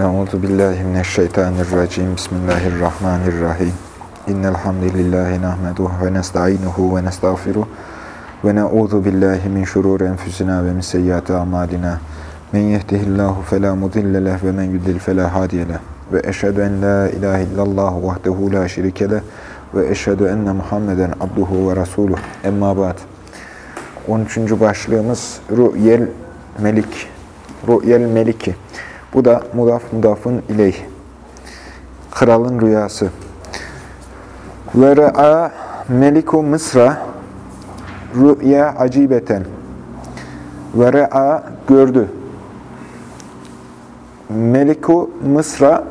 Euzu billahi mineşşeytanirracim. Bismillahirrahmanirrahim. İnnel hamdelellahi nahmeduhu ve nestainuhu ve nestağfiruh ve na'udzu billahi min şururi enfusina ve min seyyiati amalina. Men yehdihillahu fela mudille leh ve men yudlil fela hadiye leh. Ve eşhedü en la ilahe illallah vahdehu la şerike leh ve eşhedü enne Muhammeden abduhu ve resuluh. Emma ba'd. 13. başlığımız Ru'yel Melik. Ru'yel Meliki. Bu da mudaf mudafın ileyh. Kralın rüyası. Ve re'a meliku Mısra rü'ya acibeten. Ve re'a gördü. Meliku Mısra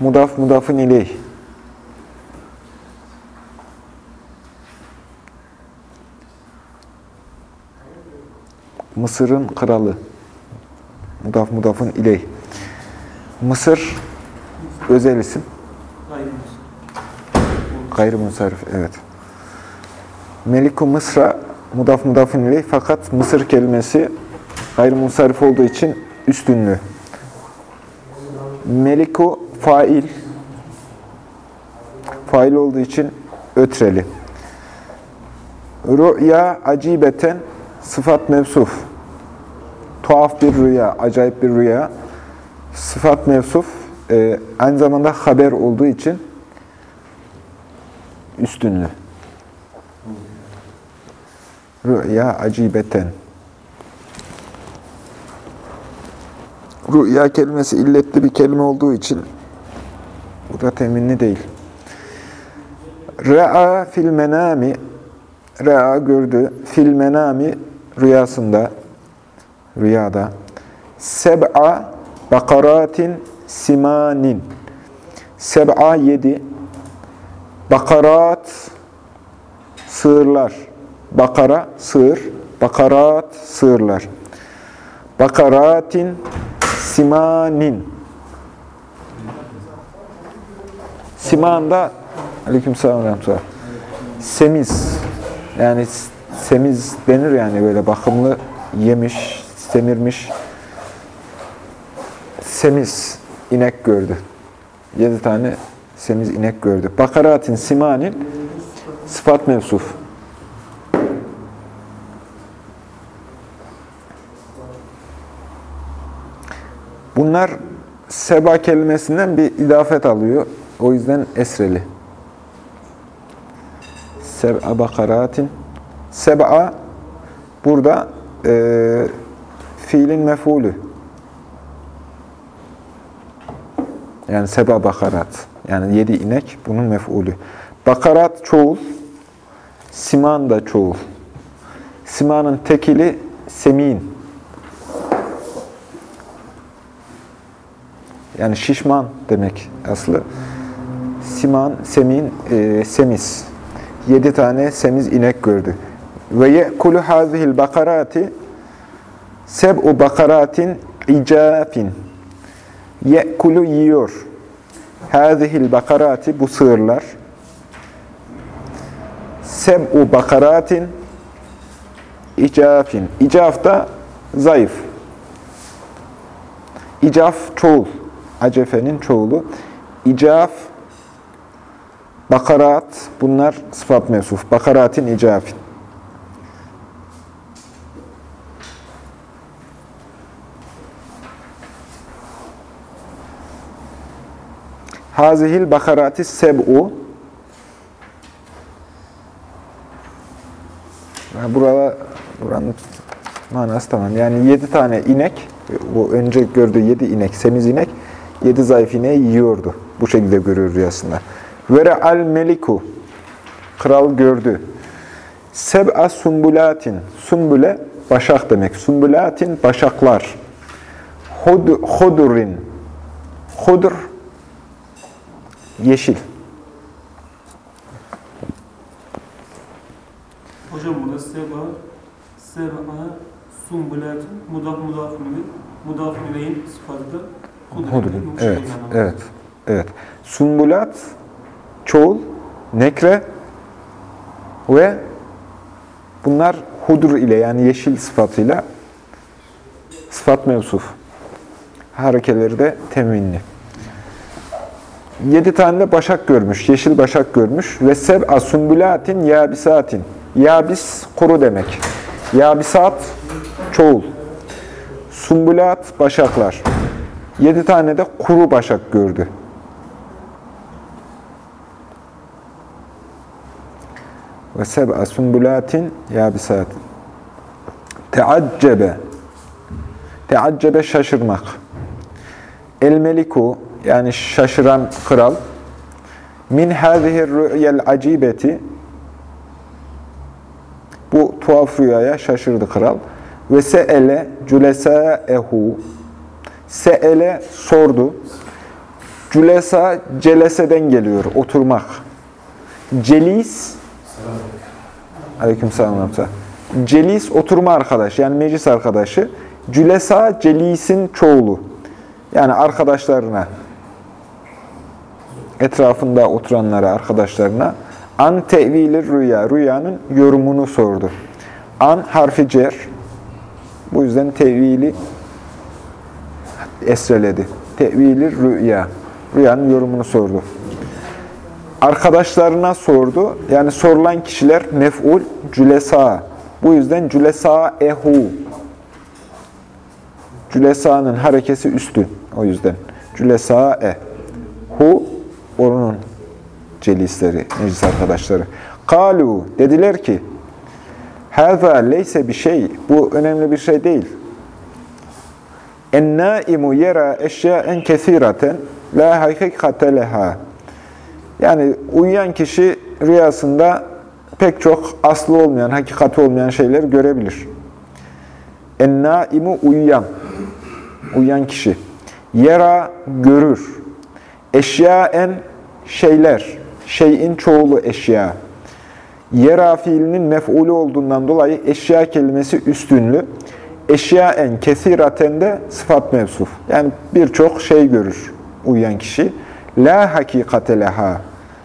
mudaf mudafın ileyh. Mısır'ın kralı. Mudaf mudafın ileyh. Mısır özel isim. Gayrimusarif, evet. Meliku Mısra mudaf mudafın ileyh fakat Mısır kelimesi gayrimusarif olduğu için üstünlü. Meliku fail. Fail olduğu için ötreli. Rü'ya acibeten sıfat mevsuf. Tuhaf bir rüya, acayip bir rüya. Sıfat mevsuf e, aynı zamanda haber olduğu için üstünlü. Rüya acibeten. Rüya kelimesi illetli bir kelime olduğu için bu da teminli değil. Re'a fil menami Re'a gördü. Fil menami rüyasında rüyada. Seb'a bakaratin simanin. Seb'a yedi. Bakarat sığırlar. Bakara sığır bakarat sığırlar. Bakaratin simanin. Simanda aleykümselam ve rahmetullah. Semiz. Yani semiz denir yani böyle bakımlı yemiş, semirmiş, semiz inek gördü. Yedi tane semiz inek gördü. Bakaratin simanin sıfat mevsuf. Bunlar seba kelimesinden bir idafet alıyor. O yüzden esreli. Seb'a bakaratin. Seb'a burada e, fiilin mefulü. Yani seba bakarat. Yani yedi inek bunun mefulü. Bakarat çoğul. Siman da çoğul. Simanın tekili semin. Yani şişman demek aslı. Siman, semin, e, semiz. Yedi tane semiz inek gördü. Ve ye'kulu hazihil bakarati seb'u bakaratin icafin. Ye'kulu yiyor. Hazihil bakarati bu sığırlar. Seb'u bakaratin icafin. İcaf da zayıf. İcaf çoğul. Acefenin çoğulu. İcaf bakarat bunlar sıfat mevsuf. Bakaratin icafin. Hazihil bakarati seb'u Burada buranın manası tamam. Yani yedi tane inek, bu önce gördüğü yedi inek, semiz inek, yedi zayıf ineği yiyordu. Bu şekilde görüyor rüyasında. Vere al meliku, kral gördü. Seb'a sumbulatin, sumbule başak demek. Sumbulatin başaklar. Hud, hudurin, hudur yeşil. Hocam burada seba, seba, sumbulat, mudaf mudafun mudafun ileyin sıfatı da Hudrin. Evet, evet, evet. Sumbulat, çoğul, nekre ve bunlar hudur ile yani yeşil sıfatıyla sıfat mevsuf. harekeleri de teminli. Yedi tane de başak görmüş, yeşil başak görmüş. Ve seb'a sümbülatin yabisatin. Yabis kuru demek. Yabisat çoğul. Sümbülat başaklar. Yedi tane de kuru başak gördü. Ve seb'a sümbülatin yabisatin. Teaccebe. Teaccebe şaşırmak. El meliku yani şaşıran kral min hâzihi rü'yel acibeti bu tuhaf rüyaya şaşırdı kral. Ve se'ele cülesâehu se'ele sordu. Cülesa celeseden geliyor, oturmak. Celis Aleykümselam. Celis oturma arkadaş yani meclis arkadaşı. Cülesa celisin çoğulu. Yani arkadaşlarına, etrafında oturanlara, arkadaşlarına an tevili rüya, rüyanın yorumunu sordu. An harfi cer. Bu yüzden tevili esreledi. Tevili rüya. Rüyanın yorumunu sordu. Arkadaşlarına sordu. Yani sorulan kişiler mef'ul cülesa. Bu yüzden cülesa ehu. Cülesa'nın harekesi üstü. O yüzden. Cülesa e. Hu, celisleri, meclis arkadaşları. Kalu, dediler ki, Hâzâ leyse bir şey, bu önemli bir şey değil. En-nâimu yera eşyâen kesîraten la hakikate leha. Yani uyuyan kişi rüyasında pek çok aslı olmayan, hakikati olmayan şeyler görebilir. En-nâimu uyuyan, uyuyan kişi. Yera görür. Eşyaen şeyler, şeyin çoğulu eşya. Yera fiilinin mef'ulü olduğundan dolayı eşya kelimesi üstünlü. Eşyaen kesiraten de sıfat mevsuf. Yani birçok şey görür uyuyan kişi. La hakikate leha.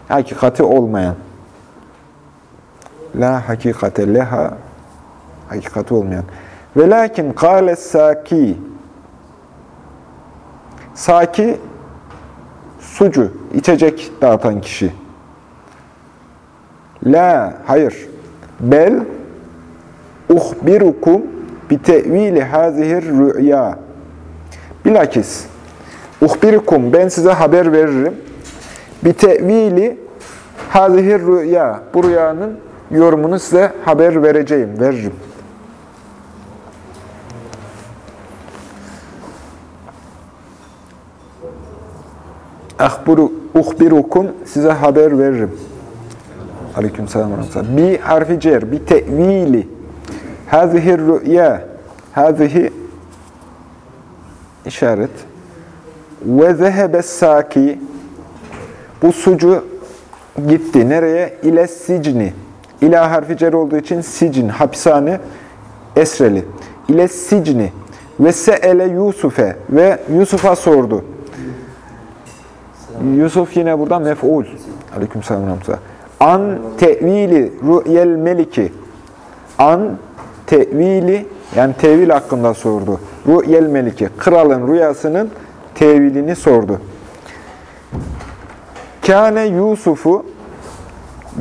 Hakikati olmayan. La hakikate leha. Hakikati olmayan. Velakin kâle saki. Saki sucu, içecek dağıtan kişi. La, hayır. Bel uhbirukum bi tevili hazihir rü'ya. Bilakis uhbirukum ben size haber veririm. Bi tevili hazihir rü'ya. Bu rüyanın yorumunu size haber vereceğim, veririm. Ahburu, uhbirukum size haber veririm. Aleyküm selam. Bi harfi cer, bi tevili. Hazihi rü'ya. Hazihi işaret. Ve zehebe saki. Bu sucu gitti. Nereye? İle sicni. İla harfi cer olduğu için sicin, hapishane, esreli. İle sicni. Ve se'ele Yusuf'e. Ve Yusuf'a sordu. Yusuf yine burada mef'ul. Aleykümselam. An tevili rü'yel meliki. An tevili yani tevil hakkında sordu. Rü'yel meliki. Kralın rüyasının tevilini sordu. Kâne Yusuf'u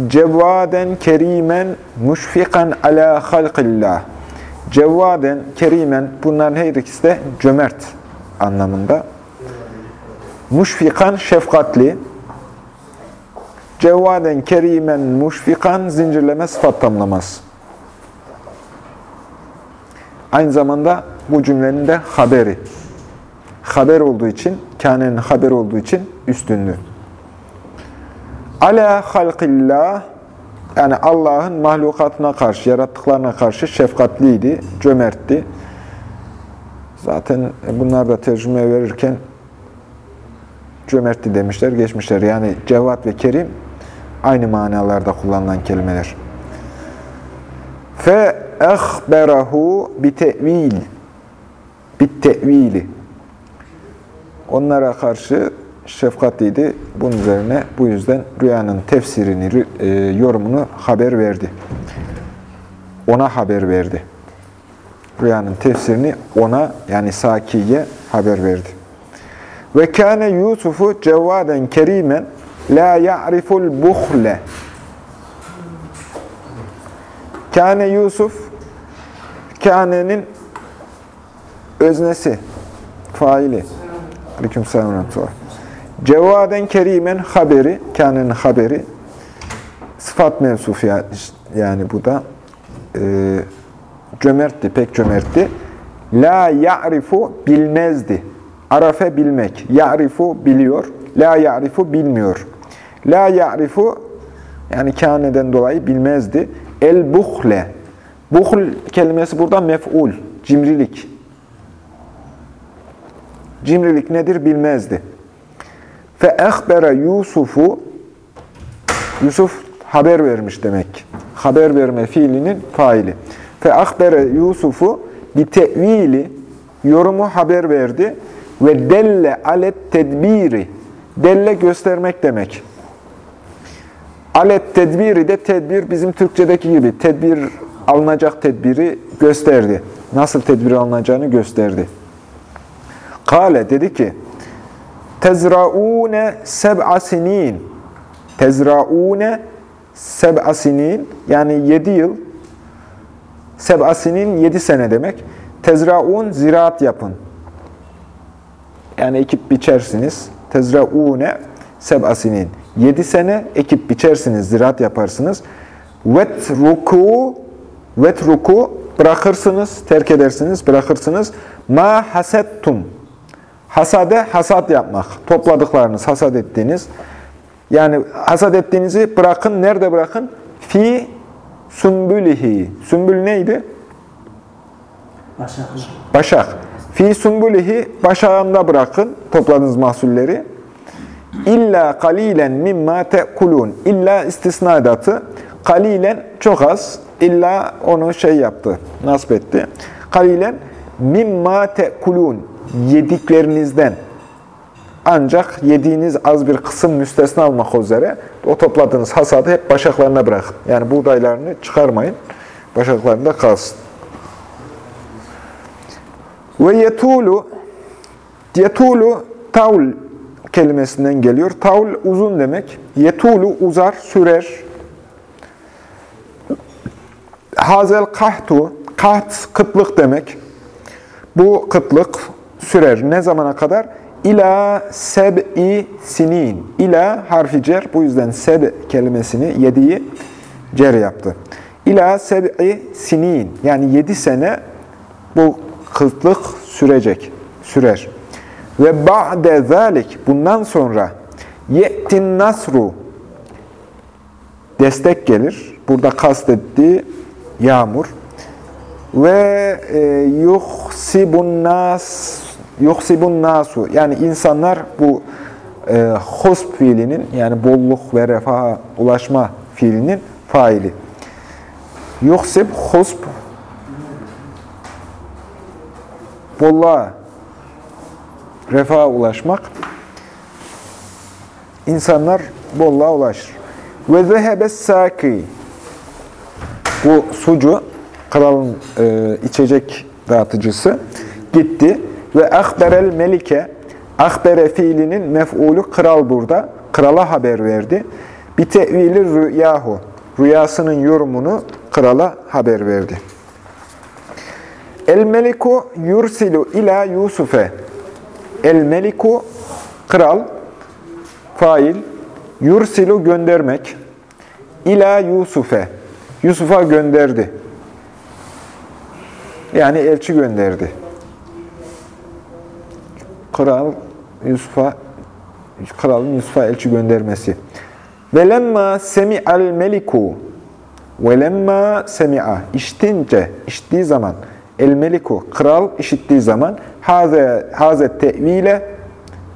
cevvaden kerimen müşfikan ala halqillah. Cevvaden, kerimen bunların her ikisi de cömert anlamında. Muşfikan şefkatli. Cevvaden kerimen muşfikan zincirleme sıfat tamlamaz. Aynı zamanda bu cümlenin de haberi. Haber olduğu için, kânenin haber olduğu için üstünlüğü. Ala halqillah yani Allah'ın mahlukatına karşı, yarattıklarına karşı şefkatliydi, cömertti. Zaten bunlar da tercüme verirken cömertli demişler, geçmişler. Yani cevat ve kerim aynı manalarda kullanılan kelimeler. Fe ehberahu bi tevil onlara karşı şefkatliydi. Bunun üzerine bu yüzden rüyanın tefsirini, e, yorumunu haber verdi. Ona haber verdi. Rüyanın tefsirini ona yani Saki'ye haber verdi. Ve kâne Yusufu cevvaden kerimen la ya'riful buhle. Kâne Yusuf, kânenin öznesi, faili. Aleyküm selam. Cevaden kerimen haberi, kânenin haberi. Sıfat mevsuf ya- yani bu da e, cömertti, pek cömertti. La ya'rifu bilmezdi. Arafe bilmek. Ya'rifu biliyor. La ya'rifu bilmiyor. La ya'rifu yani kâneden dolayı bilmezdi. El buhle. Buhl kelimesi burada mef'ul. Cimrilik. Cimrilik nedir bilmezdi. Fe ehbere Yusuf'u Yusuf haber vermiş demek. Haber verme fiilinin faili. Fe ahbere Yusuf'u bir tevili yorumu haber verdi ve delle alet tedbiri delle göstermek demek. Alet tedbiri de tedbir bizim Türkçedeki gibi tedbir alınacak tedbiri gösterdi. Nasıl tedbir alınacağını gösterdi. Kale dedi ki tezraune seb'a sinin tezraune seb'a sinin yani yedi yıl seb'a sinin yedi sene demek. Tezraun ziraat yapın. Yani ekip biçersiniz. Tezraune seb'a sinin. Yedi sene ekip biçersiniz, ziraat yaparsınız. Vetruku vetruku bırakırsınız, terk edersiniz, bırakırsınız. Ma hasettum. Hasade hasat yapmak. Topladıklarınız, hasat ettiğiniz. Yani hasat ettiğinizi bırakın. Nerede bırakın? Fi sümbülihi. Sümbül neydi? Başak. Başak. Fi sümbülihi başağında bırakın topladığınız mahsulleri. İlla kalilen mimma tekulun. İlla istisna edatı. Kalilen çok az. İlla onu şey yaptı, nasip etti. Kalilen mimma tekulun. Yediklerinizden. Ancak yediğiniz az bir kısım müstesna olmak üzere o topladığınız hasadı hep başaklarına bırakın. Yani buğdaylarını çıkarmayın. Başaklarında kalsın. Ve yetulu yetulu tavl kelimesinden geliyor. Tavl uzun demek. Yetulu uzar, sürer. Hazel kahtu kaht kıtlık demek. Bu kıtlık sürer. Ne zamana kadar? İla seb'i sinin. İla harfi cer. Bu yüzden seb kelimesini yediği cer yaptı. İla seb'i sinin. Yani yedi sene bu kıtlık sürecek. Sürer. Ve ba'de zalik. Bundan sonra ye'tin nasru. Destek gelir. Burada kastettiği yağmur. Ve e, yuhsibun nas yuhsibun nasu yani insanlar bu e, husb fiilinin yani bolluk ve refaha ulaşma fiilinin faili. Yuhsib husb bolluğa refaha ulaşmak insanlar bolluğa ulaşır. Ve zehebes saki bu sucu kralın e, içecek dağıtıcısı gitti ve ahberel melike ahbere fiilinin mef'ulü kral burada. Krala haber verdi. Bir tevili rüyahu. Rüyasının yorumunu krala haber verdi. El meliku yursilu ila Yusuf'e. El meliku kral fail yursilu göndermek ila Yusuf'e. Yusuf'a gönderdi. Yani elçi gönderdi. Kral Yusuf'a kralın Yusuf'a elçi göndermesi. Velemma semi'al meliku Velemma semi'a iştince, işittiği zaman el meliku kral işittiği zaman haze haze tevile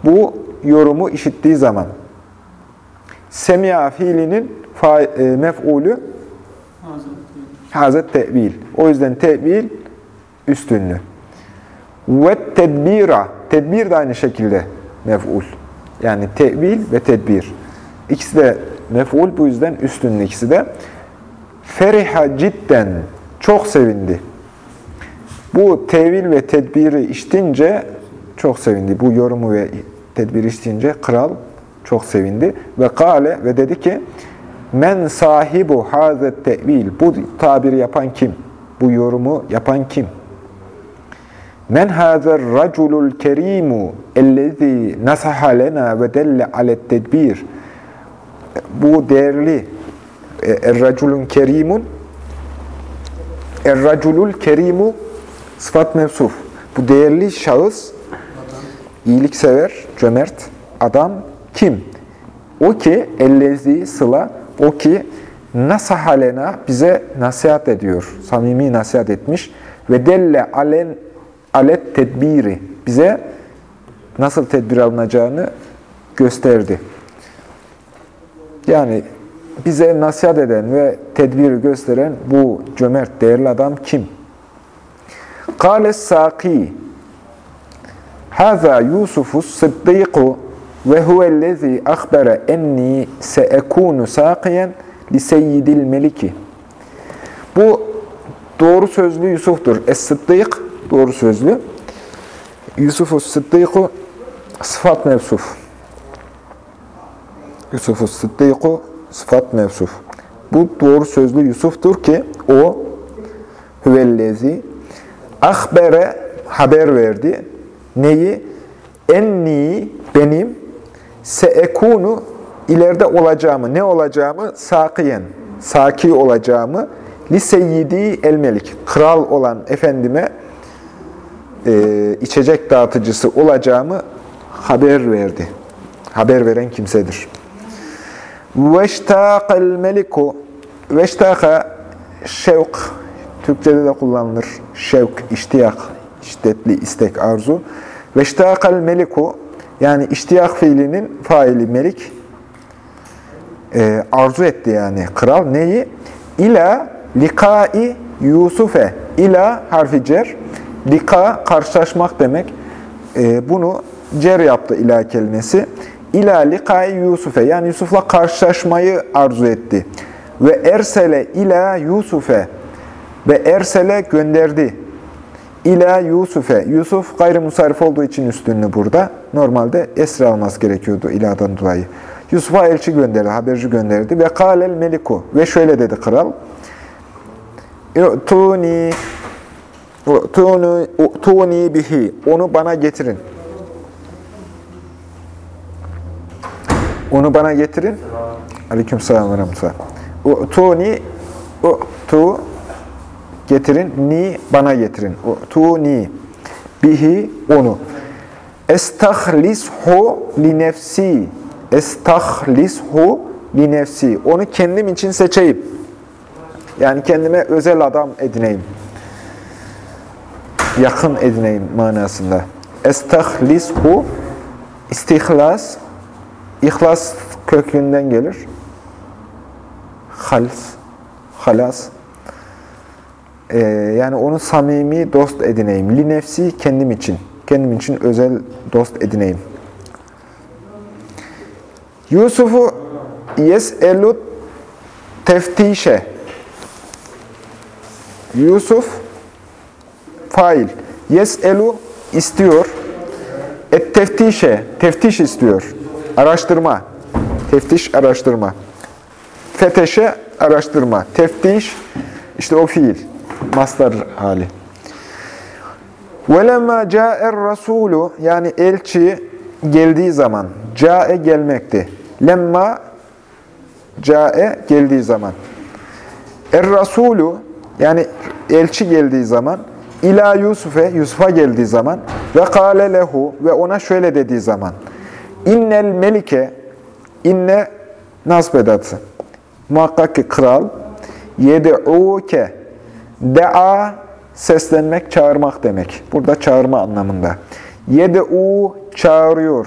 bu yorumu işittiği zaman semi'a fiilinin fa, e, mef'ulü hazet tevil. O yüzden tevil üstünlü. Ve tedbira. Tedbir de aynı şekilde mef'ul. Yani tevil ve tedbir. İkisi de mef'ul. Bu yüzden üstünlü ikisi de. Feriha cidden. Çok sevindi. Bu tevil ve tedbiri iştince çok sevindi. Bu yorumu ve tedbir isteyince kral çok sevindi. Ve kâle ve dedi ki Men sahibu hazet tevil. Bu tabiri yapan kim? Bu yorumu yapan kim? Men hazer raculul kerimu ellezî nasaha lena ve delle alet tedbir. Bu değerli e, er-raculun kerimun er-raculul kerimu sıfat mevsuf. Bu değerli şahıs iyiliksever, cömert adam kim? O ki ellezi sıla o ki nasahalena bize nasihat ediyor. Samimi nasihat etmiş ve delle alen alet tedbiri bize nasıl tedbir alınacağını gösterdi. Yani bize nasihat eden ve tedbiri gösteren bu cömert, değerli adam kim? Sâkî Hâzâ Yusufus sıddîku ve huvellezî akbere enni seekûnu sâkiyen li seyyidil meliki. Bu doğru sözlü Yusuf'tur. Es-Sıddık doğru sözlü. Yusufus Sıddıku sıfat mevsuf. Yusufus Sıddıku sıfat mevsuf. Bu doğru sözlü Yusuf'tur ki o hüvellezi ahbere haber verdi. Neyi? Enni benim seekunu ileride olacağımı, ne olacağımı sakiyen, saki olacağımı li seyyidi el melik, kral olan efendime e, içecek dağıtıcısı olacağımı haber verdi. Haber veren kimsedir. Veştâkal meliku Veştâka şevk Türkçede de kullanılır. Şevk, iştiyak, şiddetli istek, arzu. Veştâkal meliku yani iştiyak fiilinin faili melik e, arzu etti yani kral. Neyi? İla likai Yusufe. İla harfi cer. Lika karşılaşmak demek. E, bunu cer yaptı ila kelimesi. İla likai Yusufe. Yani Yusuf'la karşılaşmayı arzu etti. Ve ersele ila Yusufe. Ve ersele gönderdi. İla Yusufe. Yusuf gayrimusarif olduğu için üstünlüğü burada. Normalde esra alması gerekiyordu iladan dolayı. Yusuf'a elçi gönderdi, haberci gönderdi. Ve kâlel meliku. Ve şöyle dedi kral. Tuni Tuni, bihi. Onu bana getirin. Onu bana getirin. Aleyküm selam ve rahmetullah. Tuni tu getirin. Ni bana getirin. Tu ni bihi onu. Estahlishu li nefsi. Estahlishu li nefsi. Onu kendim için seçeyim. Yani kendime özel adam edineyim. Yakın edineyim manasında. Estahlishu istihlas İhlas kökünden gelir. Hals, halas. Ee, yani onu samimi dost edineyim. Li nefsi kendim için. Kendim için özel dost edineyim. Yusuf'u yes'elu teftişe. Yusuf fail. Yes'elu istiyor. Et teftişe. Teftiş istiyor. Araştırma. Teftiş, araştırma. Feteşe, araştırma. Teftiş, işte o fiil Mastar hali. وَلَمَّا جَاءَ الرَّسُولُ Yani elçi geldiği zaman. Cae gelmekti. Lemma cae geldiği zaman. Er-Rasulu yani elçi geldiği zaman ila Yusuf'e, Yusuf'a geldiği zaman ve kâle lehu ve ona şöyle dediği zaman İnnel melike, inne nasb edatı. Muhakkak ki kral, yed'uke, de'a, seslenmek, çağırmak demek. Burada çağırma anlamında. Yed'u, çağırıyor.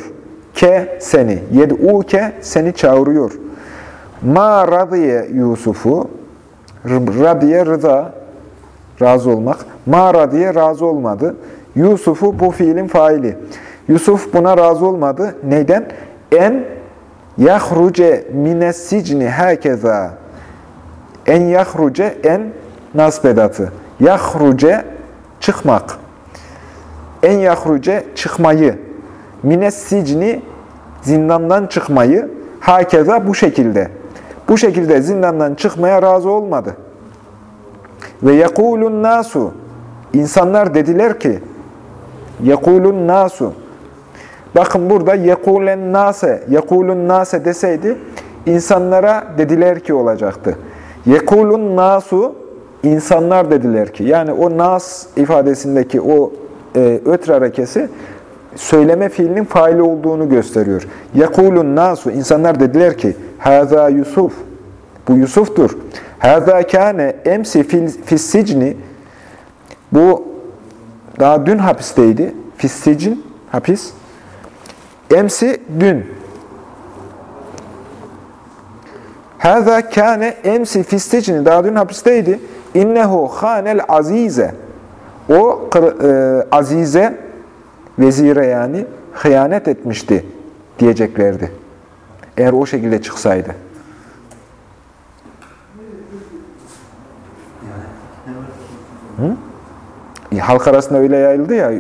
Ke, seni. Yed'uke, seni çağırıyor. Ma radiye Yusuf'u, radiye rıza, razı olmak. Ma radiye razı olmadı. Yusuf'u bu fiilin faili. Yusuf buna razı olmadı. Neyden? En yahruce minessicni herkeza. En yahruce en nasbedatı. Yahruce çıkmak. En yahruce çıkmayı. mines sicni zindandan çıkmayı hakeza bu şekilde. Bu şekilde zindandan çıkmaya razı olmadı. Ve yekulun nasu insanlar dediler ki yekulun nasu Bakın burada yekulen nase, yekulun nase deseydi insanlara dediler ki olacaktı. Yekulun nasu insanlar dediler ki. Yani o nas ifadesindeki o e, ötr harekesi söyleme fiilinin faili olduğunu gösteriyor. Yekulun nasu insanlar dediler ki haza Yusuf bu Yusuf'tur. Haza kâne emsi fissicni bu daha dün hapisteydi. Fissicin hapis. Emsi dün. Hâzâ kâne emsi fistecini daha dün hapisteydi. İnnehu hânel azize. O e, azize, vezire yani, hıyanet etmişti diyeceklerdi. Eğer o şekilde çıksaydı. Hı? Halk arasında öyle yayıldı ya,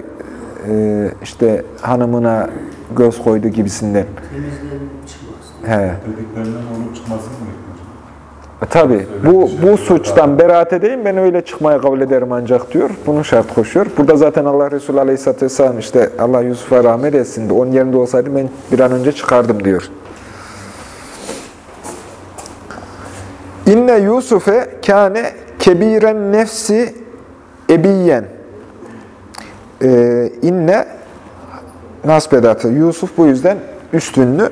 e, işte hanımına göz koydu gibisinden. Temizlerin çıkmaz. He. Dediklerinden olup çıkmasını mı? E, Tabi bu, bu suçtan beraat edeyim ben öyle çıkmaya kabul ederim ancak diyor. Bunu şart koşuyor. Burada zaten Allah Resulü Aleyhisselatü Vesselam işte Allah Yusuf'a rahmet etsin. Onun yerinde olsaydım ben bir an önce çıkardım diyor. İnne Yusuf'e kâne kebiren nefsi ebiyen. Ee, inne nasbedatı. Yusuf bu yüzden üstünlü.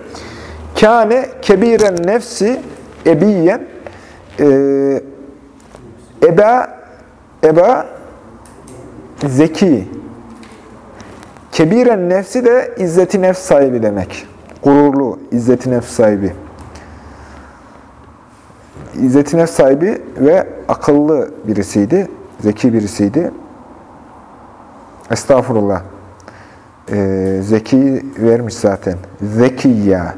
Kâne kebiren nefsi ebiyen ee, eba eba zeki kebiren nefsi de izzeti nefs sahibi demek. Gururlu, izzeti nefs sahibi. İzzeti nefs sahibi ve akıllı birisiydi. Zeki birisiydi. Estağfurullah. Ee, zeki vermiş zaten. Zekiyya.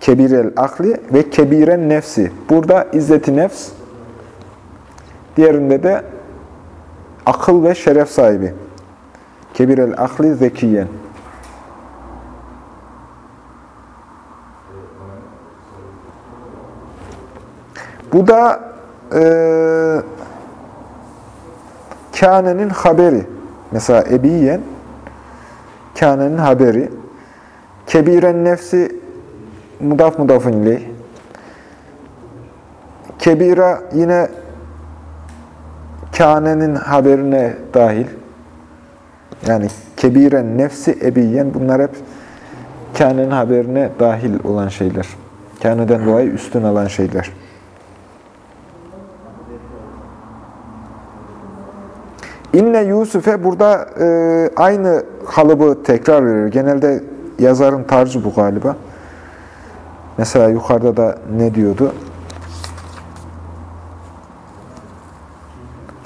Kebirel akli ve kebiren nefsi. Burada izzeti nefs. Diğerinde de akıl ve şeref sahibi. Kebirel akli zekiyen. Bu da e, kânenin haberi. Mesela ebiyen kânenin haberi. Kebiren nefsi mudaf mudafın ileyh. Kebira yine kânenin haberine dahil. Yani kebiren nefsi ebiyen bunlar hep kânenin haberine dahil olan şeyler. Kâneden dolayı üstün alan şeyler. İnne Yusuf'e burada e, aynı kalıbı tekrar veriyor. Genelde yazarın tarzı bu galiba. Mesela yukarıda da ne diyordu?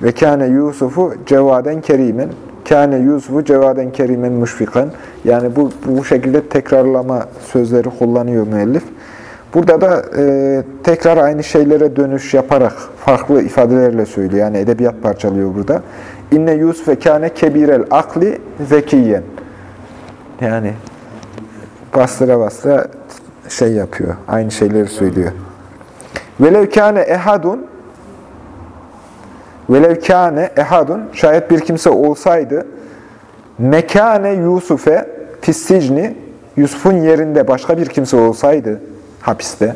Ve kâne Yusuf'u cevaden kerimen. Kâne Yusuf'u cevaden kerimen müşfikan. Yani bu, bu şekilde tekrarlama sözleri kullanıyor müellif. Burada da e, tekrar aynı şeylere dönüş yaparak farklı ifadelerle söylüyor. Yani edebiyat parçalıyor burada. İnne Yusuf ve kâne kebirel akli zekiyen. Yani bastıra bastıra şey yapıyor. Aynı şeyleri söylüyor. Velev kâne ehadun velev kâne ehadun şayet bir kimse olsaydı mekâne Yusuf'e fissicni Yusuf'un yerinde başka bir kimse olsaydı hapiste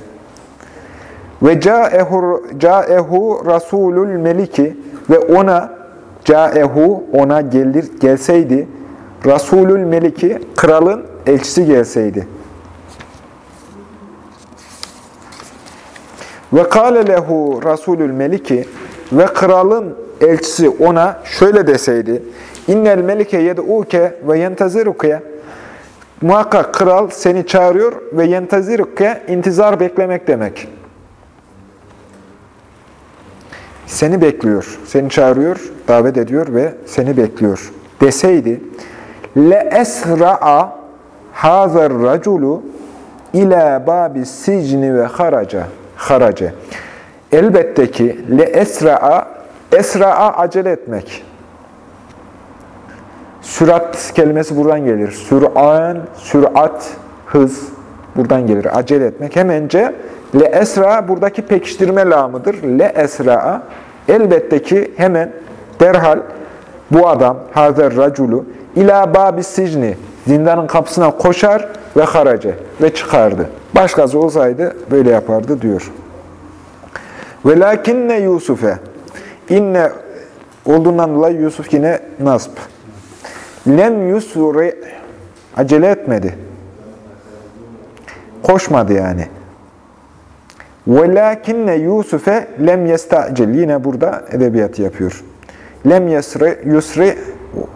ve caehu caehu rasulul meliki ve ona caehu ona gelir gelseydi rasulul meliki kralın elçisi gelseydi Ve kâle lehu rasulül meliki ve kralın elçisi ona şöyle deseydi. İnnel melike yed'uke ve yenteziruke Muhakkak kral seni çağırıyor ve yenteziruke intizar beklemek demek. Seni bekliyor. Seni çağırıyor, davet ediyor ve seni bekliyor. Deseydi le esra'a hazar raculu ila babi sicni ve haraca harace. Elbette ki le esra'a esra'a acele etmek. Sürat kelimesi buradan gelir. Sür'an, sürat, hız buradan gelir. Acele etmek. Hemence le esra buradaki pekiştirme lamıdır. Le esra elbette ki hemen derhal bu adam hazer raculu ila babi sicni zindanın kapısına koşar ve harace ve çıkardı. Başkası olsaydı böyle yapardı diyor. Velakinne Yusuf'e inne olduğundan dolayı Yusuf yine nasb. Lem yusri acele etmedi. Koşmadı yani. Velakinne Yusuf'e lem yestacil. Yine burada edebiyat yapıyor. Lem yesri, yusri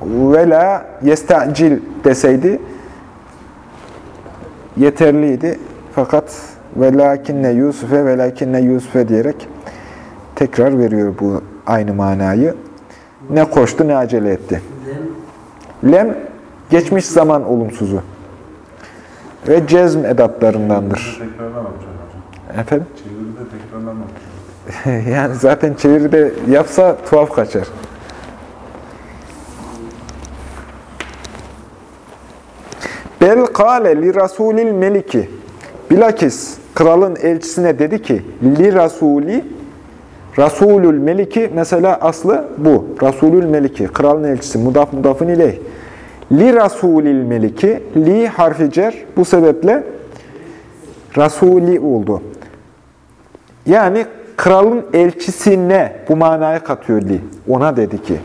ve la yestacil deseydi yeterliydi. Fakat velakinne Yusuf'e velakinne Yusuf'e diyerek tekrar veriyor bu aynı manayı. Ne koştu ne acele etti. Lem Lem geçmiş zaman olumsuzu ve cezm edatlarındandır. Efendim? Çeviride tekrarlamamış. yani zaten çeviride yapsa tuhaf kaçar. Bel kâle li rasulil meliki. Bilakis kralın elçisine dedi ki li rasuli Rasulül meliki mesela aslı bu. Rasulül meliki kralın elçisi mudaf mudafın ileyh. Li rasulil meliki li harfi cer bu sebeple rasuli oldu. Yani kralın elçisine bu manayı katıyor li. Ona dedi ki.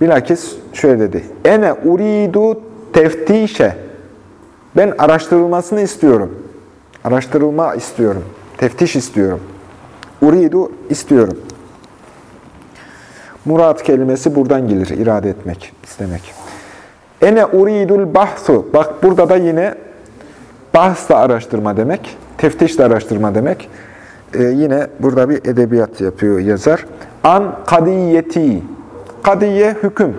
Bilakis şöyle dedi. Ene uridu teftişe. Ben araştırılmasını istiyorum. Araştırılma istiyorum. Teftiş istiyorum. Uridu istiyorum. Murat kelimesi buradan gelir. irade etmek, istemek. Ene uridul bahsu. Bak burada da yine bahs da araştırma demek. Teftiş de araştırma demek. Ee, yine burada bir edebiyat yapıyor yazar. An kadiyeti. Kadiye hüküm.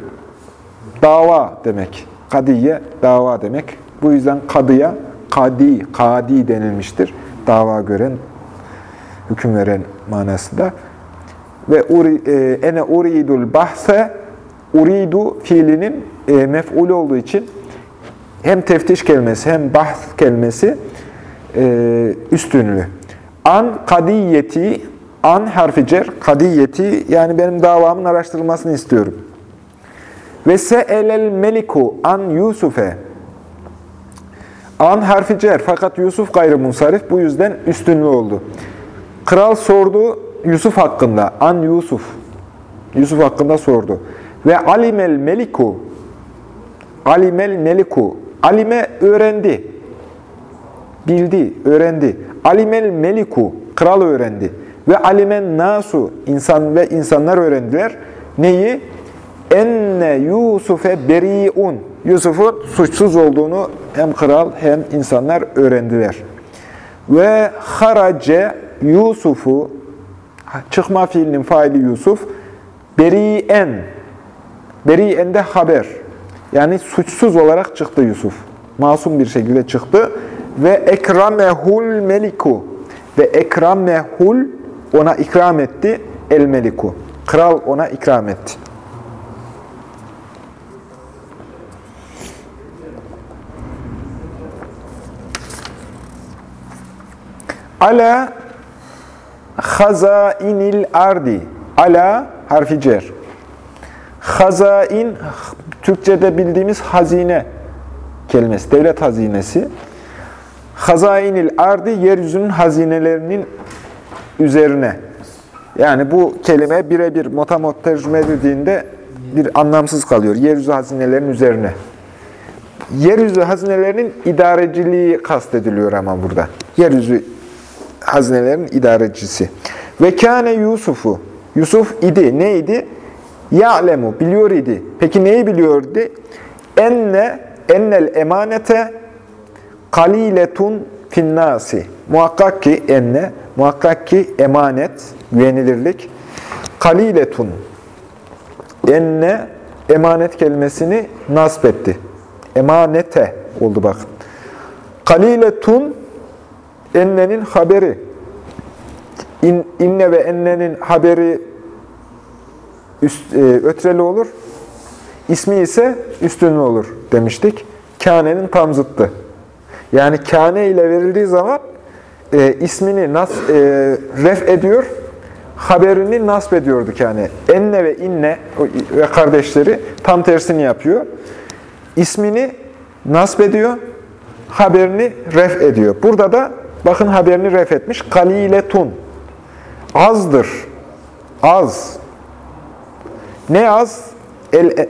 Dava demek. Kadiye dava demek. Bu yüzden kadıya kadi, kadi denilmiştir. Dava gören, hüküm veren manasında. Ve uri, e, ene uridul bahse uridu fiilinin e, mef'ul olduğu için hem teftiş kelimesi hem bahs kelimesi e, üstünlü. An kadiyeti, an harfi cer, kadiyeti yani benim davamın araştırılmasını istiyorum. Ve se'elel meliku an Yusuf'e. An harfi cer fakat Yusuf gayrimunsarif bu yüzden üstünlü oldu. Kral sordu Yusuf hakkında, an Yusuf. Yusuf hakkında sordu. Ve alimel meliku, alimel meliku, alime öğrendi, bildi, öğrendi. Alimel meliku, kral öğrendi. Ve alimen nasu, insan ve insanlar öğrendiler. Neyi? Enne Yusuf'e beriun. Yusuf'un suçsuz olduğunu hem kral hem insanlar öğrendiler. Ve harace Yusuf'u, çıkma fiilinin faili Yusuf, beri'en, beri'en de haber. Yani suçsuz olarak çıktı Yusuf. Masum bir şekilde çıktı. Ve ekramehul meliku. Ve ekramehul ona ikram etti el meliku. Kral ona ikram etti. Ala hazainil ardi. Ala harfi cer. Hazain, Türkçe'de bildiğimiz hazine kelimesi, devlet hazinesi. Hazainil ardi, yeryüzünün hazinelerinin üzerine. Yani bu kelime birebir motamot tercüme edildiğinde bir anlamsız kalıyor. Yeryüzü hazinelerinin üzerine. Yeryüzü hazinelerinin idareciliği kastediliyor ama burada. Yeryüzü hazinelerin idarecisi. Ve kâne Yusuf'u. Yusuf idi. Neydi? Ya'lemu. Biliyor idi. Peki neyi biliyordu? Enne, ennel emanete kaliletun finnasi. Muhakkak ki enne, muhakkak ki emanet, güvenilirlik. Kaliletun. Enne, emanet kelimesini nasp etti. Emanete oldu bakın. Kaliletun, ennenin haberi. İn, inne ve ennenin haberi üst, e, ötreli olur. ismi ise üstünlü olur demiştik. Kâne'nin tam zıttı. Yani kâne ile verildiği zaman e, ismini nas, e, ref ediyor, haberini nasp ediyordu kâne. Enne ve inne ve kardeşleri tam tersini yapıyor. İsmini nasp ediyor, haberini ref ediyor. Burada da bakın haberini ref etmiş. Kaliletun. Azdır. Az. Ne az? El,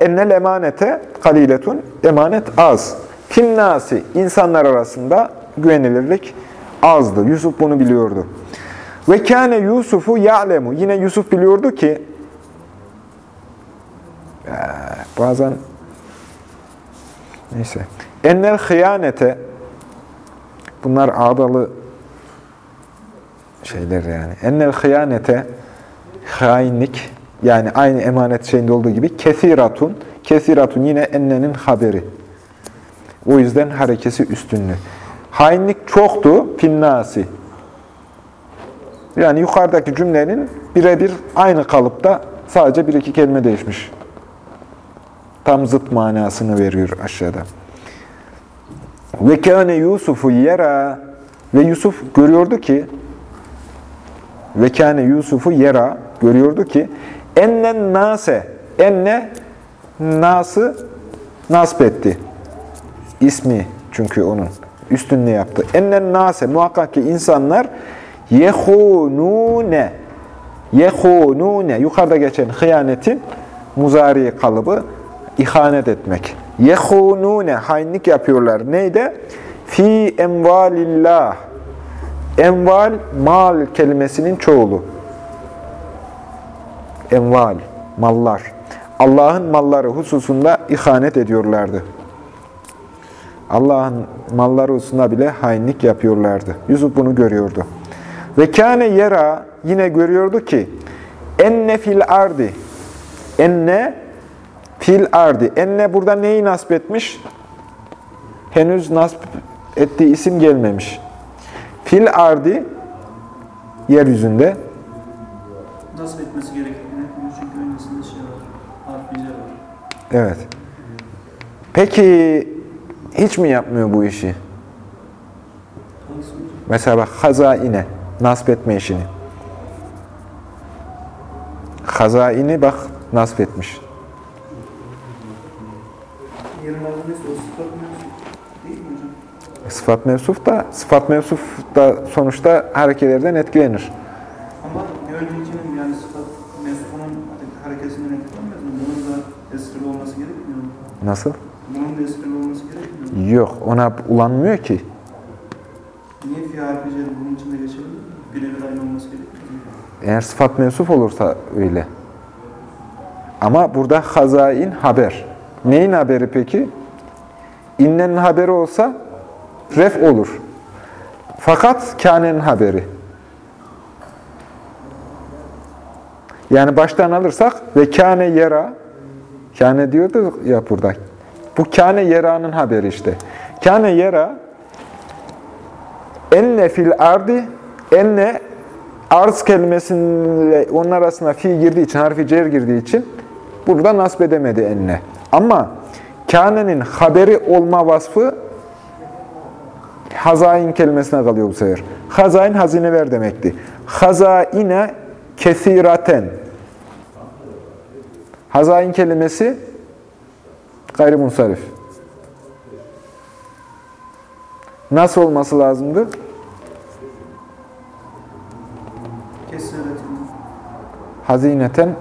ennel emanete kaliletun. Emanet az. Finnasi. insanlar arasında güvenilirlik azdı. Yusuf bunu biliyordu. Ve kâne Yusuf'u ya'lemu. Yine Yusuf biliyordu ki Ee, bazen neyse. Ennel hıyanete bunlar ağdalı şeyler yani. Ennel hıyanete hainlik yani aynı emanet şeyinde olduğu gibi kesiratun kesiratun yine ennenin haberi. O yüzden harekesi üstünlü. Hainlik çoktu pinnasi. Yani yukarıdaki cümlenin birebir aynı kalıpta sadece bir iki kelime değişmiş. Tam zıt manasını veriyor aşağıda. Ve kâne Yusufu yera ve Yusuf görüyordu ki ve kâne Yusufu yera görüyordu ki ennen nase enne nası nasp etti. İsmi çünkü onun üstünlüğü yaptı. Ennen nase muhakkak ki insanlar yehunune yehunune yukarıda geçen hıyanetin muzari kalıbı ihanet etmek. Yehunune hainlik yapıyorlar. Neyde? Fi emvalillah. Enval mal kelimesinin çoğulu. Enval, mallar. Allah'ın malları hususunda ihanet ediyorlardı. Allah'ın malları hususunda bile hainlik yapıyorlardı. Yusuf bunu görüyordu. Ve kâne yera yine görüyordu ki enne fil ardi enne fil ardi enne burada neyi nasip etmiş? Henüz nasip ettiği isim gelmemiş. Fil ardi yeryüzünde Nasıl etmesi yapmıyor çünkü öncesinde şey var. Harfice var. Evet. Peki hiç mi yapmıyor bu işi? Mesela bak hazaine, nasip etme işini. Hazaini bak nasip etmiş. O sıfat mevzu değil mi hocam? Sıfat mevsuf da, sıfat mevsuf da sonuçta harekelerden etkilenir. Ama öncekinin yani sıfat mevzuunun hareketinden etkilenmez mi? Bunun da esrili olması gerekmiyor mu? Nasıl? Bunun da esrili olması gerekmiyor mu? Yok, ona ulanmıyor ki. Niye fi harfi bunun içinde geçerli? Birebir aynı olması gerekmiyor mu? Eğer sıfat mevsuf olursa öyle. Ama burada hazain haber. Neyin haberi peki? İnnenin haberi olsa ref olur. Fakat kânenin haberi. Yani baştan alırsak ve kâne yera kâne diyordu ya burada. Bu kâne yera'nın haberi işte. Kâne yera enne fil ardi enne arz kelimesiyle onun arasına fi girdiği için, harfi cer girdiği için burada nasip edemedi enne. Ama kânenin haberi olma vasfı hazain kelimesine kalıyor bu sefer. Hazain hazineler demekti. Hazaine kesiraten. Hazain kelimesi gayrimunsarif. Nasıl olması lazımdı? Hazineten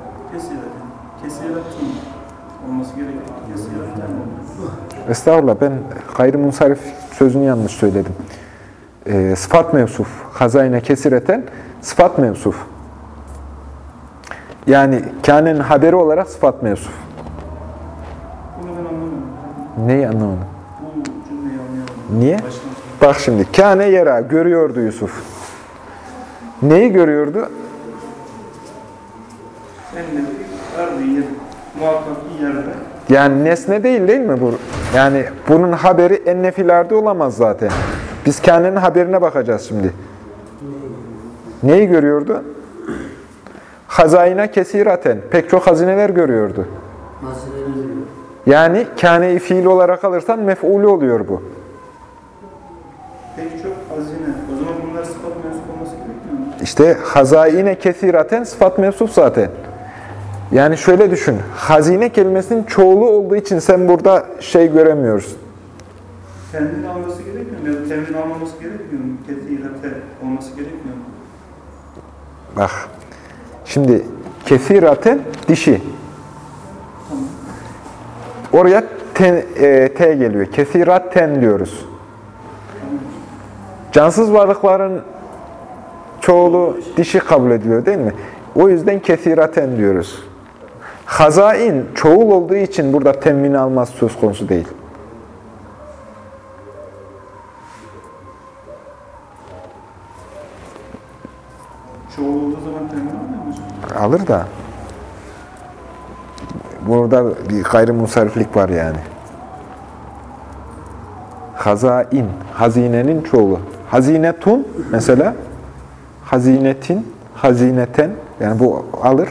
Estağfurullah ben gayrimunsarif sözünü yanlış söyledim. E, sıfat mevsuf. Hazayne kesireten sıfat mevsuf. Yani kânenin haberi olarak sıfat mevsuf. Bunu anlamıyorum. Neyi anlamadım? Bu cümleyi. Niye? Bak şimdi kâne yera görüyordu Yusuf. Neyi görüyordu? Elle verdiği yer, muhakkak yerde. Yani nesne değil değil mi bu? Yani bunun haberi ennefilarda olamaz zaten. Biz kânenin haberine bakacağız şimdi. Neyi görüyordu? Hazayına kesiraten. Pek çok hazineler görüyordu. Yani kâne-i fiil olarak alırsan mef'ulü oluyor bu. Pek çok hazine. O zaman bunlar sıfat mensup olması gerekmiyor mu? İşte hazaine kesiraten sıfat mevsup zaten. Yani şöyle düşün. Hazine kelimesinin çoğulu olduğu için sen burada şey göremiyorsun. Kendini alması gerekmiyor mu? Kendini almaması gerekmiyor mu? Kesirate olması gerekmiyor mu? Bak. Şimdi kesiraten dişi. Tamam. Oraya ten, e, T geliyor. Kesiraten diyoruz. Cansız varlıkların çoğulu dişi kabul ediliyor değil mi? O yüzden kesiraten diyoruz. Hazain çoğul olduğu için burada temmin alması söz konusu değil. Çoğul olduğu zaman temin almıyor mu hocam? Alır da. Burada bir gayrimusariflik var yani. Hazain, hazinenin çoğulu. Hazinetun mesela, hazinetin, hazineten, yani bu alır.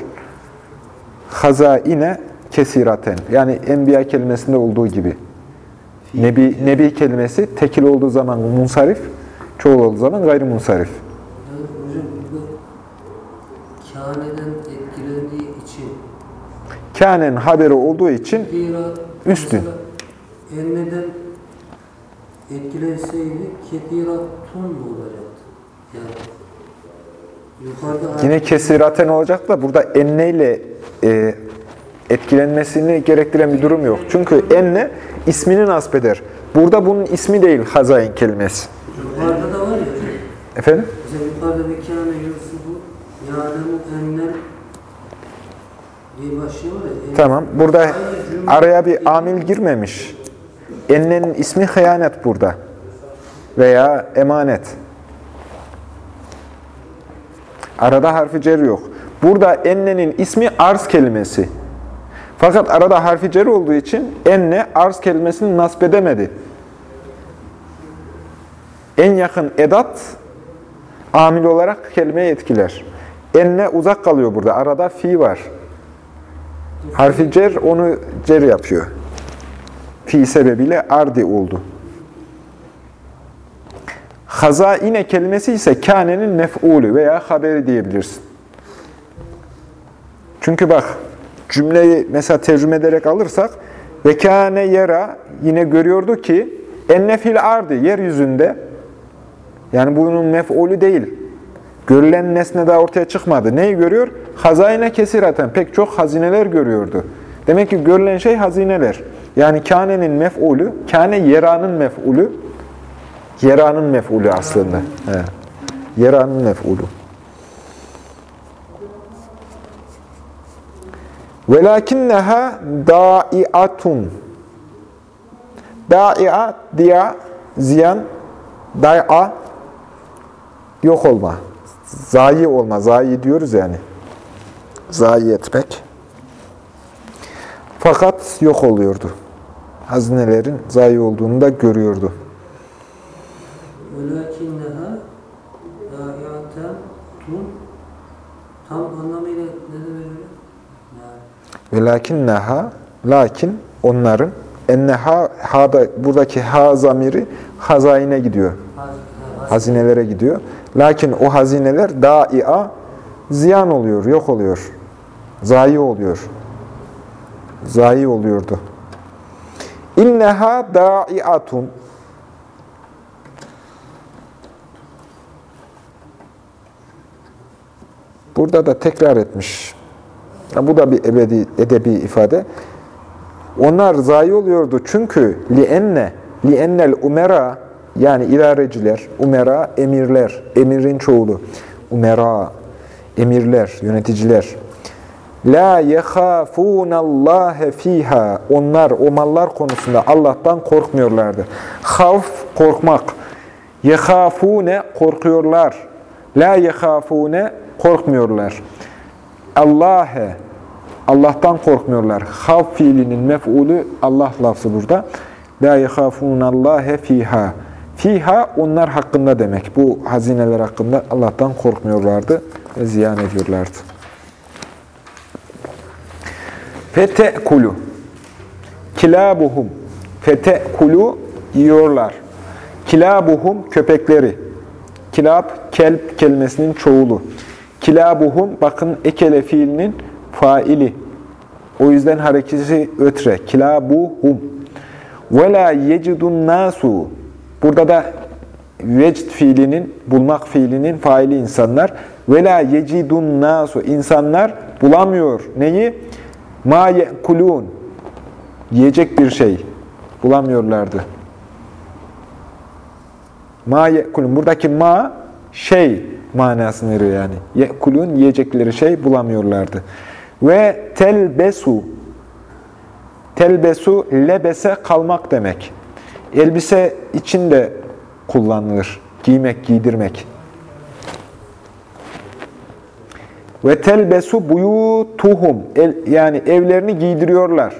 Hazaine kesiraten, yani enbiya kelimesinde olduğu gibi. Nebi, nebi kelimesi tekil olduğu zaman munsarif, çoğul olduğu zaman gayrimunsarif. Kâneden etkilendiği için Kânen haberi olduğu için Üstün. Enneden etkilenseydi ketiratun mu olacaktı? Yani yukarıda Yine kesiraten olacak da burada enne ile e, etkilenmesini gerektiren bir durum yok. Çünkü enne ismini nasip eder. Burada bunun ismi değil hazain kelimesi. yukarıda da var ya. Efendim? Mesela yukarıda bir kâne Yusuf'u yâlemu enler diye başlıyor ya. Tamam. Burada araya bir amil girmemiş. Ennenin ismi hıyanet burada. Veya emanet. Arada harfi cer yok. Burada ennenin ismi arz kelimesi. Fakat arada harfi cer olduğu için enne arz kelimesini nasip edemedi. En yakın edat amil olarak kelimeyi etkiler. Enne uzak kalıyor burada. Arada fi var. Harfi cer onu cer yapıyor. Fi sebebiyle ardi oldu. Hazaine kelimesi ise kânenin mef'ulü veya haberi diyebilirsin. Çünkü bak cümleyi mesela tercüme ederek alırsak ve kâne yera yine görüyordu ki enne fil ardi yeryüzünde yani bunun mef'ulü değil. Görülen nesne daha ortaya çıkmadı. Neyi görüyor? Hazine kesiraten. Pek çok hazineler görüyordu. Demek ki görülen şey hazineler. Yani kânenin mef'ulü, kâne yeranın mef'ulü, yeranın mef'ulü aslında. He. Yeranın mef'ulü. Velakinneha da'iatun. Da'i'a, diya, ziyan, dai'a, yok olma. Zayi olma, zayi diyoruz yani. Zayi etmek. Fakat yok oluyordu. Hazinelerin zayi olduğunu da görüyordu. وَلَكِنَّهَا دَائِعَةً tun Tam anlamıyla ne demek öyle? Yani Velakinneha, lakin onların, enneha, hada, buradaki ha zamiri hazaine gidiyor. haz- haz- Hazinelere gidiyor. Lakin o hazineler daia ziyan oluyor, yok oluyor. Zayi oluyor. Zayi oluyordu. İnneha da'iatun. Burada da tekrar etmiş. Ya bu da bir ebedi, edebi ifade. Onlar zayi oluyordu çünkü lienne, liennel umera yani idareciler, umera emirler, emirin çoğulu. Umera, emirler, yöneticiler. La yehafûnallâhe fîhâ. Onlar o mallar konusunda Allah'tan korkmuyorlardı. Havf, korkmak. Yehafûne, korkuyorlar. La yehafûne, korkmuyorlar. Allah'e, Allah'tan korkmuyorlar. Havf fiilinin mef'ulü Allah lafzı burada. La yehafûnallâhe fîhâ. Fiha onlar hakkında demek. Bu hazineler hakkında Allah'tan korkmuyorlardı ve ziyan ediyorlardı. Fetekulu. Kilabuhum. Fetekulu yiyorlar. Kilabuhum köpekleri. Kilab, kelp kelimesinin çoğulu. Kilabuhum, bakın ekele fiilinin faili. O yüzden hareketi ötre. Kilabuhum. Ve la yecidun nasu. Burada da vecd fiilinin, bulmak fiilinin faili insanlar. Ve la yecidun nasu. İnsanlar bulamıyor. Neyi? Ma ye'kulun. Yiyecek bir şey. Bulamıyorlardı. Ma ye'kulun. Buradaki ma şey manasını veriyor yani. Ye'kulun yiyecekleri şey bulamıyorlardı. Ve telbesu. Telbesu lebese kalmak demek. Elbise için de kullanılır. Giymek, giydirmek. Ve telbesu buyutuhum. El, yani evlerini giydiriyorlar.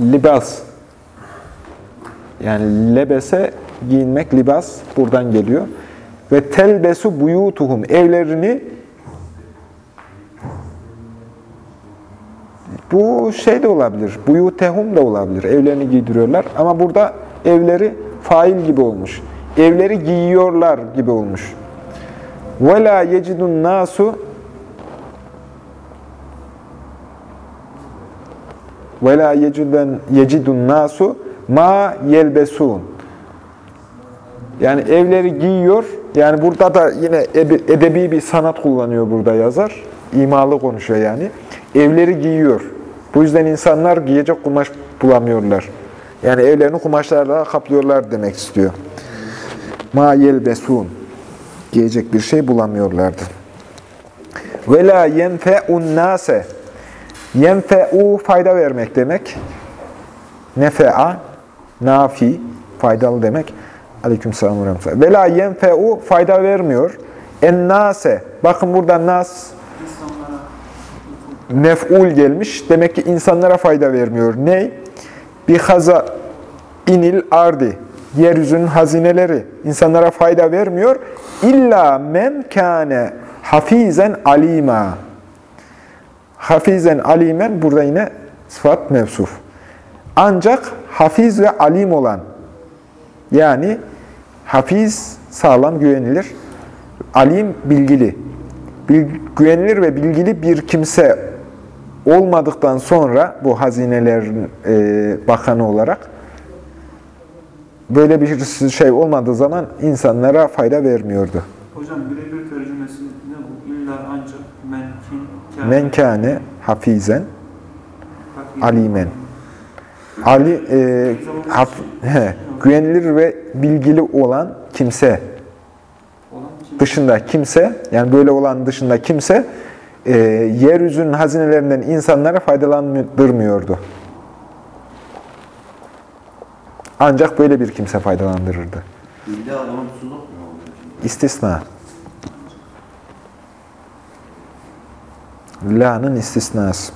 Libas. Yani lebese giyinmek, libas buradan geliyor. Ve telbesu buyutuhum. Evlerini bu şey de olabilir. Buyutehum da olabilir. Evlerini giydiriyorlar. Ama burada evleri fail gibi olmuş. Evleri giyiyorlar gibi olmuş. Ve la yecidun nasu ve la yecidun nasu ma yelbesun. Yani evleri giyiyor. Yani burada da yine edebi bir sanat kullanıyor burada yazar. İmalı konuşuyor yani. Evleri giyiyor. Bu yüzden insanlar giyecek kumaş bulamıyorlar. Yani evlerini kumaşlarla kaplıyorlar demek istiyor. Ma yelbesun. Giyecek bir şey bulamıyorlardı. Ve la yenfe'un nase. Yenfe'u fayda vermek demek. Nefe'a, nafi, faydalı demek. Aleykümselam ve rahmetullah. Ve la yenfe'u fayda vermiyor. En nase. Bakın burada nas mef'ul gelmiş. Demek ki insanlara fayda vermiyor. Ne? Bir haza inil ardi. Yeryüzünün hazineleri insanlara fayda vermiyor. İlla men kâne hafizen alima. Hafizen alimen burada yine sıfat mevsuf. Ancak hafiz ve alim olan yani hafiz sağlam güvenilir, alim bilgili. Bil, güvenilir ve bilgili bir kimse olmadıktan sonra bu hazinelerin e, bakanı olarak böyle bir şey olmadığı zaman insanlara fayda vermiyordu. Hocam birebir tercümesi ne bu? İlla ancak menkin kâne. Men kâne hafizen alimen. Ali e, haf- he, güvenilir ve bilgili olan kimse dışında kimse, yani böyle olan dışında kimse e, yeryüzünün hazinelerinden insanlara faydalandırmıyordu. Ancak böyle bir kimse faydalandırırdı. İstisna. La'nın istisnası.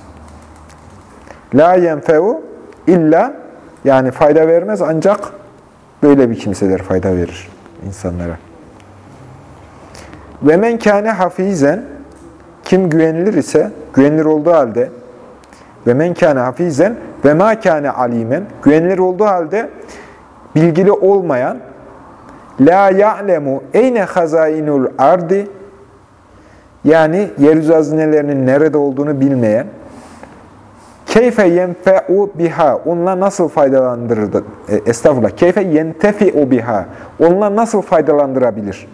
La yenfe'u illa yani fayda vermez ancak böyle bir kimseler fayda verir insanlara. Ve men kâne hafizen kim güvenilir ise güvenilir olduğu halde ve men kâne hafizen ve ma kâne alimen güvenilir olduğu halde bilgili olmayan La ya'lemu eyne hazainul ardi yani yeryüzü hazinelerinin nerede olduğunu bilmeyen keyfe yenfe'u biha onunla nasıl faydalandırırdı? E, estağfurullah. Keyfe yentefi'u biha onunla nasıl faydalandırabilir?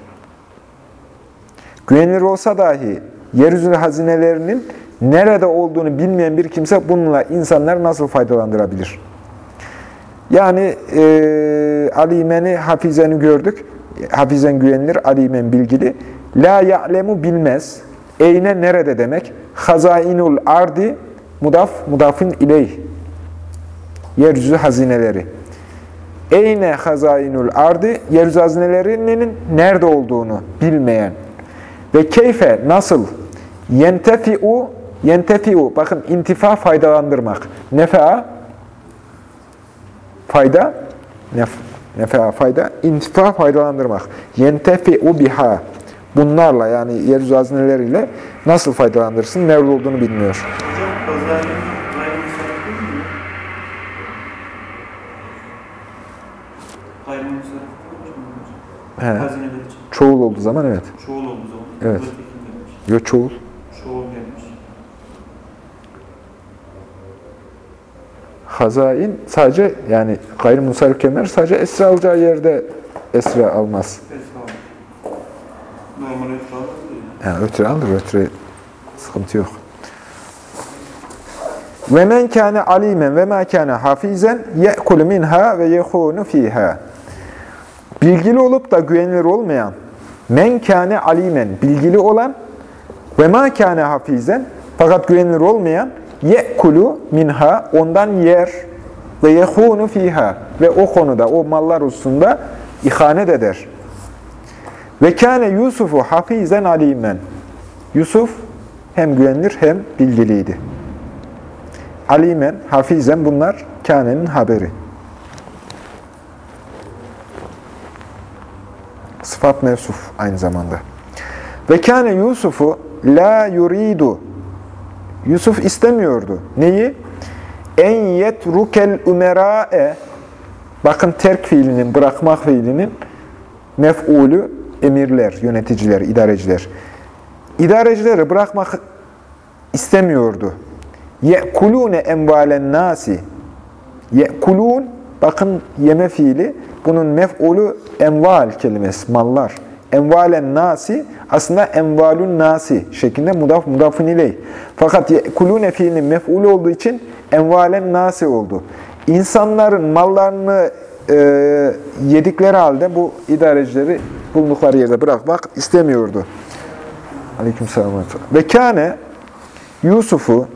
Güvenilir olsa dahi yeryüzü hazinelerinin nerede olduğunu bilmeyen bir kimse bununla insanları nasıl faydalandırabilir? Yani e, alimeni, hafizeni gördük. Hafizen güvenilir, alimen bilgili. La ya'lemu bilmez. Eyne nerede demek? Hazainul ardi mudaf, mudafin ileyh. Yeryüzü hazineleri. Eyne hazainul ardi, yeryüzü hazinelerinin nerede olduğunu bilmeyen. Ve keyfe nasıl? Yentefi'u, yentefi'u, bakın intifa faydalandırmak. Nefa, fayda, nef, nefa fayda, intifa faydalandırmak. Yentefi'u biha bunlarla yani yeryüzü hazineleriyle nasıl faydalandırsın? Nerede olduğunu bilmiyor. He. Çoğul olduğu zaman evet. Çoğul olduğu zaman. Evet. Yo çoğul. Çoğul gelmiş. Hazain sadece yani gayrimusarif kelimeler sadece esra alacağı yerde esra almaz. Esra. Yani ötürü alır, ötürü sıkıntı yok. Ve men kâne alimen ve mâ kâne hafizen ye'kulu minha ve yehûnu fîhâ. Bilgili olup da güvenilir olmayan, men kâne alimen, bilgili olan ve mâ kâne hafizen, fakat güvenilir olmayan, ye'kulu minha, ondan yer ve yehûnu fîhâ ve o konuda, o mallar hususunda ihanet eder. Ve kâne Yusufu hafizen alimen. Yusuf hem güvenilir hem bilgiliydi. Alimen, hafizen bunlar kânenin haberi. Sıfat mevsuf aynı zamanda. Ve kâne Yusufu la yuridu. Yusuf istemiyordu. Neyi? En yetrukel umerâe. Bakın terk fiilinin, bırakmak fiilinin mef'ulü emirler, yöneticiler, idareciler. İdarecileri bırakmak istemiyordu. Ye'kulûne envâlen nâsi. Ye'kulûn, bakın yeme fiili, bunun mef'ulü enval kelimesi, mallar. Envalen nasi, aslında envalun nasi şeklinde mudaf mudafın iley. Fakat ye'kulûne fiilinin mef'ulü olduğu için envalen nasi oldu. İnsanların mallarını e, yedikleri halde bu idarecileri bulundukları yerde bırakmak istemiyordu. Aleykümselam. Ve kâne Yusuf'u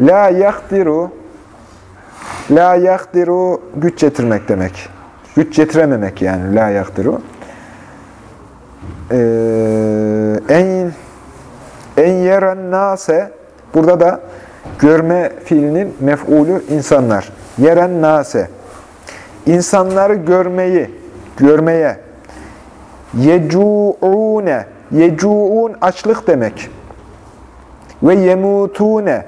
la yakdiru la yakdiru güç getirmek demek. Güç getirememek yani la yakdiru. Ee, en en yeren nase burada da görme fiilinin mef'ulü insanlar. Yeren nase. İnsanları görmeyi, görmeye. Yecu'une. Yecu'un açlık demek. Ve yemutune.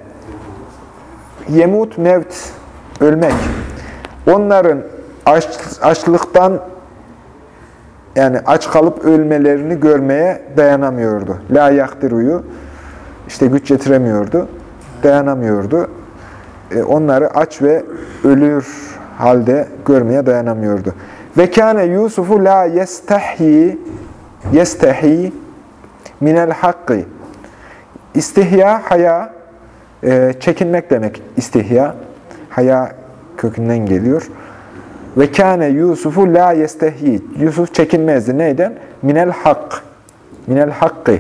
Yemut mevt, ölmek. Onların aç, açlıktan yani aç kalıp ölmelerini görmeye dayanamıyordu. La yakdiruyu işte güç getiremiyordu, dayanamıyordu. E, onları aç ve ölür halde görmeye dayanamıyordu. Ve kâne Yusufu la yestahyi yestehi minel hakkı. İstihya, haya, e, çekinmek demek istihya. Haya kökünden geliyor. Ve kâne Yusufu la yestehyi. Yusuf çekinmezdi. Neyden? Minel hak. Minel hakkı.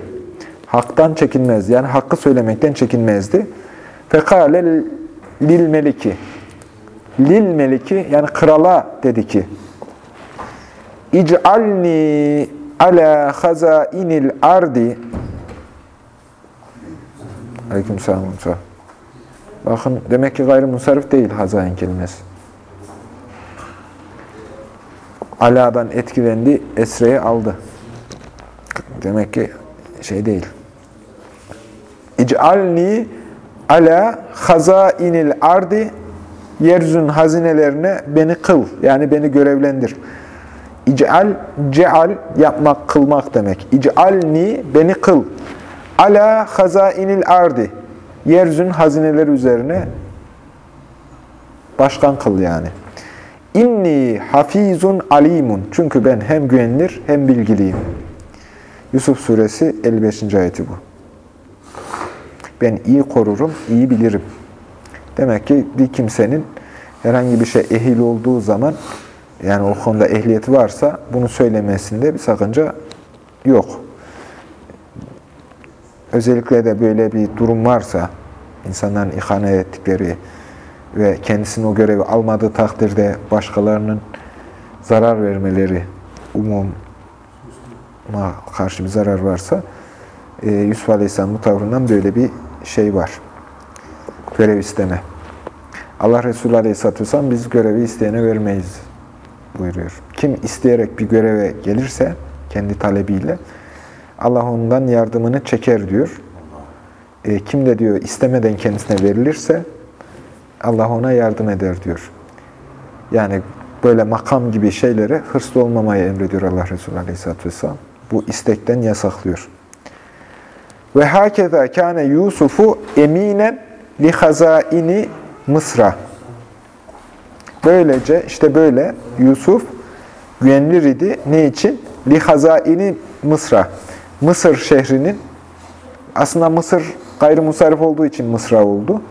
Haktan çekinmezdi. Yani hakkı söylemekten çekinmezdi. Fekâle lil meliki. Lil meliki yani krala dedi ki İc'alni ala hazainil ardi Aleykümselam. Bakın demek ki gayrimusarif değil hazain kelimesi. Ala'dan etkilendi, Esre'yi aldı. Demek ki şey değil. İc'alni ala hazainil ardi yeryüzün hazinelerine beni kıl. Yani beni görevlendir. İc'al, ceal yapmak, kılmak demek. İc'alni beni kıl. Ala hazainil ardi. Yeryüzün hazineleri üzerine başkan kıl yani. İnni hafizun alimun. Çünkü ben hem güvenilir hem bilgiliyim. Yusuf suresi 55. ayeti bu. Ben iyi korurum, iyi bilirim. Demek ki bir kimsenin herhangi bir şey ehil olduğu zaman, yani o konuda ehliyeti varsa bunu söylemesinde bir sakınca yok. Özellikle de böyle bir durum varsa, insanların ihanet ettikleri ve kendisinin o görevi almadığı takdirde başkalarının zarar vermeleri, umuma karşı bir zarar varsa, e, Yusuf Aleyhisselam'ın tavrından böyle bir şey var. Görev isteme. Allah Resulü Aleyhisselatü Vesselam biz görevi isteyene vermeyiz buyuruyor. Kim isteyerek bir göreve gelirse kendi talebiyle Allah ondan yardımını çeker diyor. E, kim de diyor istemeden kendisine verilirse Allah ona yardım eder diyor. Yani böyle makam gibi şeylere hırslı olmamayı emrediyor Allah Resulü Aleyhisselatü Vesselam. Bu istekten yasaklıyor. Ve hakeza kâne Yusufu eminen li hazaini Mısra. Böylece işte böyle Yusuf güvenilir idi. Ne için? Li hazaini Mısra. Mısır şehrinin aslında Mısır gayrimusarif olduğu için Mısra oldu.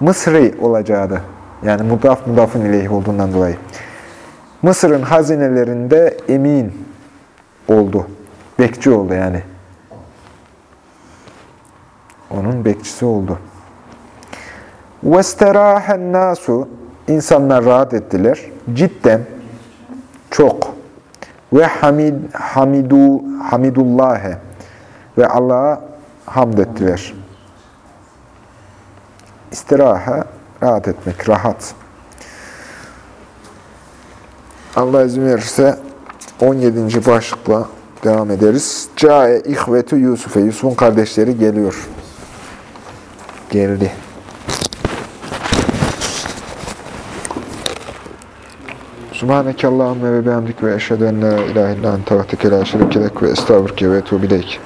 Mısri olacağı da. Yani mudaf mudafın ileyhi olduğundan dolayı. Mısır'ın hazinelerinde emin oldu. Bekçi oldu yani. Onun bekçisi oldu. وَاسْتَرَاحَ النَّاسُ İnsanlar rahat ettiler. Cidden çok. Ve hamid, hamidu, hamidullâhe ve Allah'a hamd ettiler. İstiraha, rahat etmek, rahat. Allah izin verirse 17. başlıkla devam ederiz. Cae ihvetu Yusuf'e. Yusuf'un kardeşleri geliyor. Geldi. Subhaneke Allahümme ve bihamdik ve eşhedü en la ilahe illa ente ve tekele şerikelek ve estağfurke ve etubileyk.